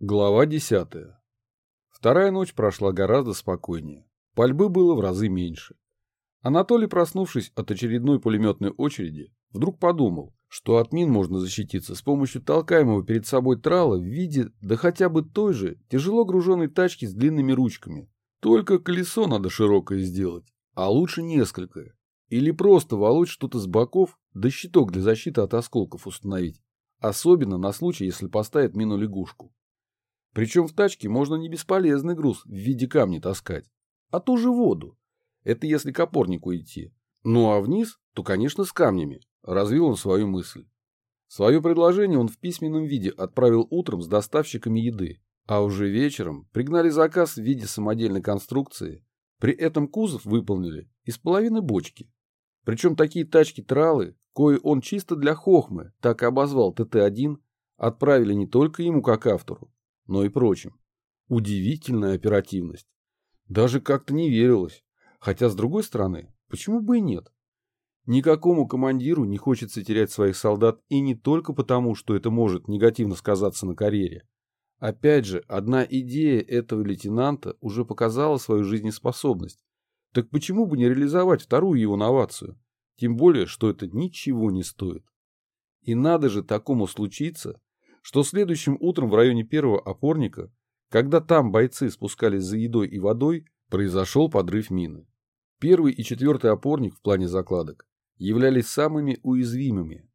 Глава 10. Вторая ночь прошла гораздо спокойнее. Пальбы было в разы меньше. Анатолий, проснувшись от очередной пулеметной очереди, вдруг подумал, что от мин можно защититься с помощью толкаемого перед собой трала в виде, да хотя бы той же, тяжело груженной тачки с длинными ручками. Только колесо надо широкое сделать, а лучше несколько. Или просто волочь что-то с боков, да щиток для защиты от осколков установить. Особенно на случай, если поставят мину-лягушку. Причем в тачке можно не бесполезный груз в виде камня таскать, а ту же воду. Это если к опорнику идти. Ну а вниз, то, конечно, с камнями. Развил он свою мысль. Свое предложение он в письменном виде отправил утром с доставщиками еды, а уже вечером пригнали заказ в виде самодельной конструкции. При этом кузов выполнили из половины бочки. Причем такие тачки-тралы, кое он чисто для хохмы так и обозвал ТТ-1, отправили не только ему как автору, но и прочим. Удивительная оперативность. Даже как-то не верилось. Хотя, с другой стороны, почему бы и нет? Никакому командиру не хочется терять своих солдат и не только потому, что это может негативно сказаться на карьере. Опять же, одна идея этого лейтенанта уже показала свою жизнеспособность. Так почему бы не реализовать вторую его новацию? Тем более, что это ничего не стоит. И надо же такому случиться, что следующим утром в районе первого опорника, когда там бойцы спускались за едой и водой, произошел подрыв мины. Первый и четвертый опорник в плане закладок являлись самыми уязвимыми.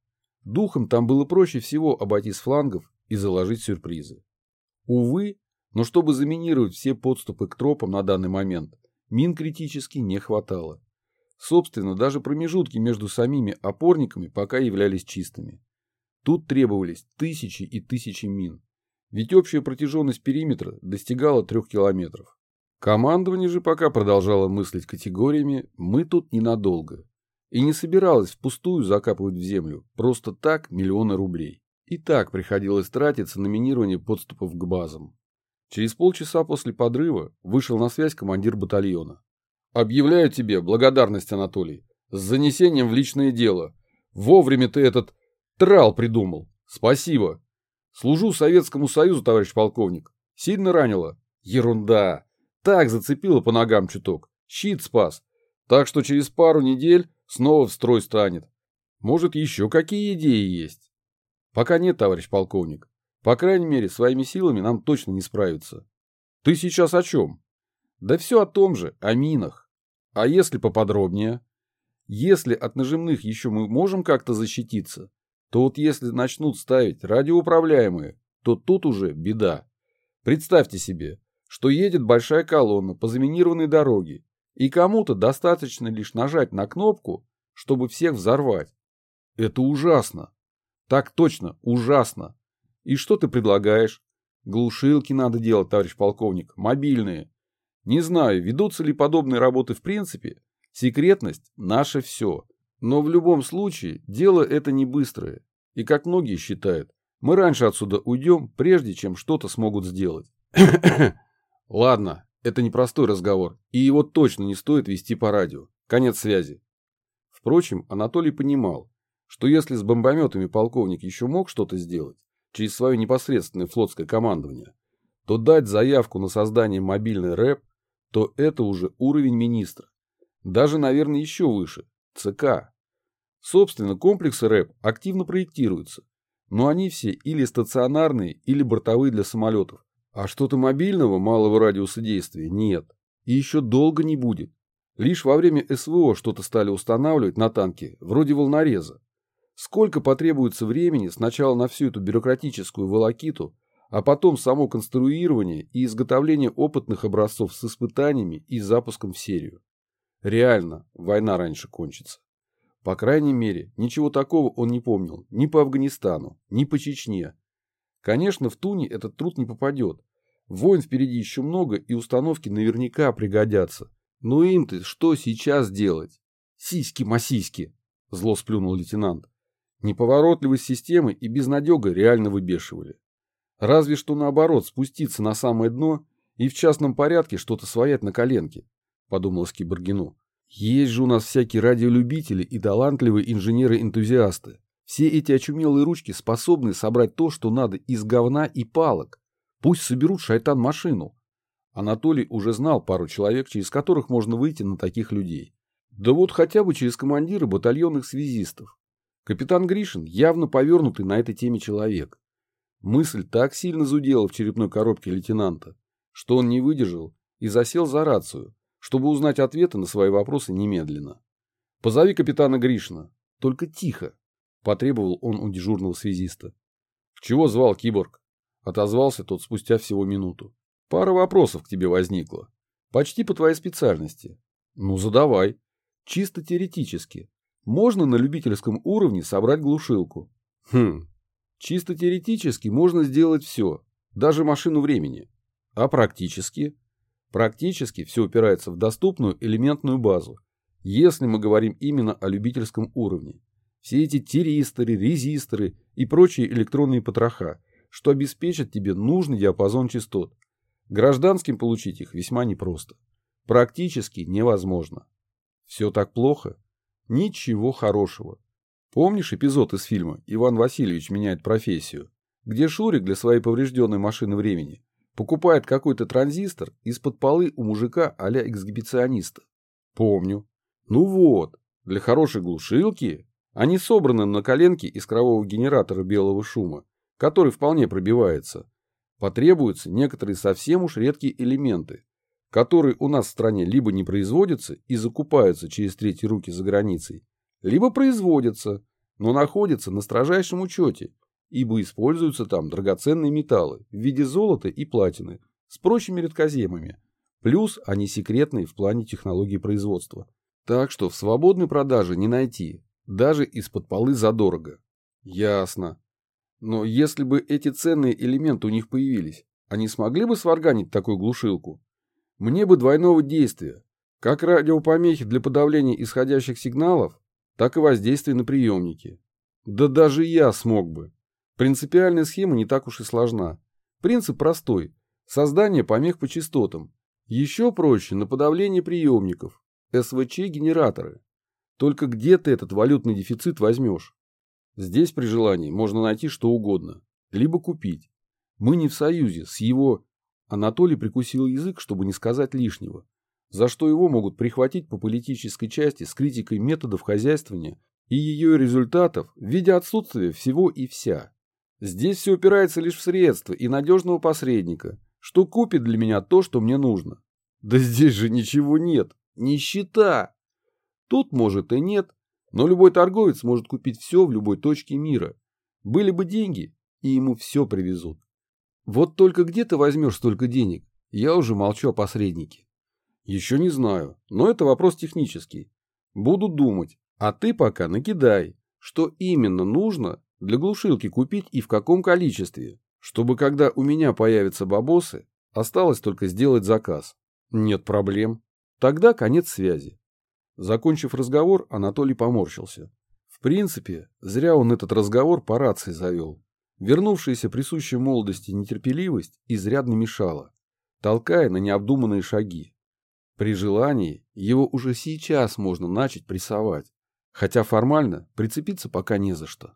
Духом там было проще всего обойти с флангов и заложить сюрпризы. Увы, но чтобы заминировать все подступы к тропам на данный момент, мин критически не хватало. Собственно, даже промежутки между самими опорниками пока являлись чистыми. Тут требовались тысячи и тысячи мин, ведь общая протяженность периметра достигала трех километров. Командование же пока продолжало мыслить категориями «мы тут ненадолго» и не собиралось впустую закапывать в землю просто так миллионы рублей. И так приходилось тратиться на минирование подступов к базам. Через полчаса после подрыва вышел на связь командир батальона. «Объявляю тебе благодарность, Анатолий, с занесением в личное дело. Вовремя ты этот Трал придумал. Спасибо. Служу Советскому Союзу, товарищ полковник. Сильно ранило? Ерунда. Так зацепило по ногам чуток. Щит спас. Так что через пару недель снова в строй станет. Может, еще какие идеи есть? Пока нет, товарищ полковник. По крайней мере, своими силами нам точно не справиться. Ты сейчас о чем? Да все о том же, о минах. А если поподробнее? Если от нажимных еще мы можем как-то защититься, то вот если начнут ставить радиоуправляемые, то тут уже беда. Представьте себе, что едет большая колонна по заминированной дороге, и кому-то достаточно лишь нажать на кнопку, чтобы всех взорвать. Это ужасно. Так точно, ужасно. И что ты предлагаешь? Глушилки надо делать, товарищ полковник, мобильные. Не знаю, ведутся ли подобные работы в принципе. Секретность – наше все. Но в любом случае, дело это не быстрое. И как многие считают, мы раньше отсюда уйдем, прежде чем что-то смогут сделать. Ладно, это непростой разговор, и его точно не стоит вести по радио. Конец связи. Впрочем, Анатолий понимал, что если с бомбометами полковник еще мог что-то сделать через свое непосредственное флотское командование, то дать заявку на создание мобильной рэп, то это уже уровень министра. Даже, наверное, еще выше. ЦК. Собственно, комплексы РЭП активно проектируются, но они все или стационарные, или бортовые для самолетов. А что-то мобильного малого радиуса действия нет. И еще долго не будет. Лишь во время СВО что-то стали устанавливать на танке, вроде волнореза. Сколько потребуется времени сначала на всю эту бюрократическую волокиту, а потом само конструирование и изготовление опытных образцов с испытаниями и запуском в серию. Реально, война раньше кончится. По крайней мере, ничего такого он не помнил ни по Афганистану, ни по Чечне. Конечно, в Туне этот труд не попадет. Войн впереди еще много, и установки наверняка пригодятся. Но им-то что сейчас делать? Сиськи-масиськи, зло сплюнул лейтенант. Неповоротливость системы и безнадега реально выбешивали. Разве что наоборот спуститься на самое дно и в частном порядке что-то своять на коленке, подумалось Киборгину. Есть же у нас всякие радиолюбители и талантливые инженеры-энтузиасты. Все эти очумелые ручки способны собрать то, что надо из говна и палок. Пусть соберут шайтан-машину. Анатолий уже знал пару человек, через которых можно выйти на таких людей. Да вот хотя бы через командира батальонных связистов. Капитан Гришин явно повернутый на этой теме человек. Мысль так сильно зудела в черепной коробке лейтенанта, что он не выдержал и засел за рацию, чтобы узнать ответы на свои вопросы немедленно. «Позови капитана Гришина, только тихо», – потребовал он у дежурного связиста. «Чего звал киборг?» – отозвался тот спустя всего минуту. «Пара вопросов к тебе возникла. Почти по твоей специальности. Ну, задавай. Чисто теоретически. Можно на любительском уровне собрать глушилку? Хм. Чисто теоретически можно сделать все, даже машину времени. А практически? Практически все упирается в доступную элементную базу, если мы говорим именно о любительском уровне. Все эти тиристоры, резисторы и прочие электронные потроха, что обеспечат тебе нужный диапазон частот. Гражданским получить их весьма непросто. Практически невозможно. Все так плохо? Ничего хорошего. Помнишь эпизод из фильма «Иван Васильевич меняет профессию», где Шурик для своей поврежденной машины времени покупает какой-то транзистор из-под полы у мужика а-ля эксгибициониста? Помню. Ну вот, для хорошей глушилки они собраны на коленке из крового генератора белого шума, который вполне пробивается. Потребуются некоторые совсем уж редкие элементы, которые у нас в стране либо не производятся и закупаются через третьи руки за границей, либо производятся, но находятся на строжайшем учете, ибо используются там драгоценные металлы в виде золота и платины с прочими редкоземами, плюс они секретные в плане технологии производства. Так что в свободной продаже не найти, даже из-под полы задорого. Ясно. Но если бы эти ценные элементы у них появились, они смогли бы сварганить такую глушилку? Мне бы двойного действия, как радиопомехи для подавления исходящих сигналов, так и воздействия на приемники. Да даже я смог бы. Принципиальная схема не так уж и сложна. Принцип простой. Создание помех по частотам. Еще проще на подавление приемников. СВЧ-генераторы. Только где ты этот валютный дефицит возьмешь? Здесь при желании можно найти что угодно. Либо купить. Мы не в союзе с его Анатолий прикусил язык, чтобы не сказать лишнего, за что его могут прихватить по политической части с критикой методов хозяйствования и ее результатов в виде отсутствия всего и вся. Здесь все упирается лишь в средства и надежного посредника, что купит для меня то, что мне нужно. Да здесь же ничего нет, нищета. Тут может и нет, но любой торговец может купить все в любой точке мира. Были бы деньги, и ему все привезут. Вот только где ты возьмешь столько денег? Я уже молчу о посреднике. Еще не знаю, но это вопрос технический. Буду думать, а ты пока накидай, что именно нужно для глушилки купить и в каком количестве, чтобы когда у меня появятся бабосы, осталось только сделать заказ. Нет проблем. Тогда конец связи. Закончив разговор, Анатолий поморщился. В принципе, зря он этот разговор по рации завел. Вернувшаяся присущая молодости нетерпеливость изрядно мешала, толкая на необдуманные шаги. При желании его уже сейчас можно начать прессовать, хотя формально прицепиться пока не за что.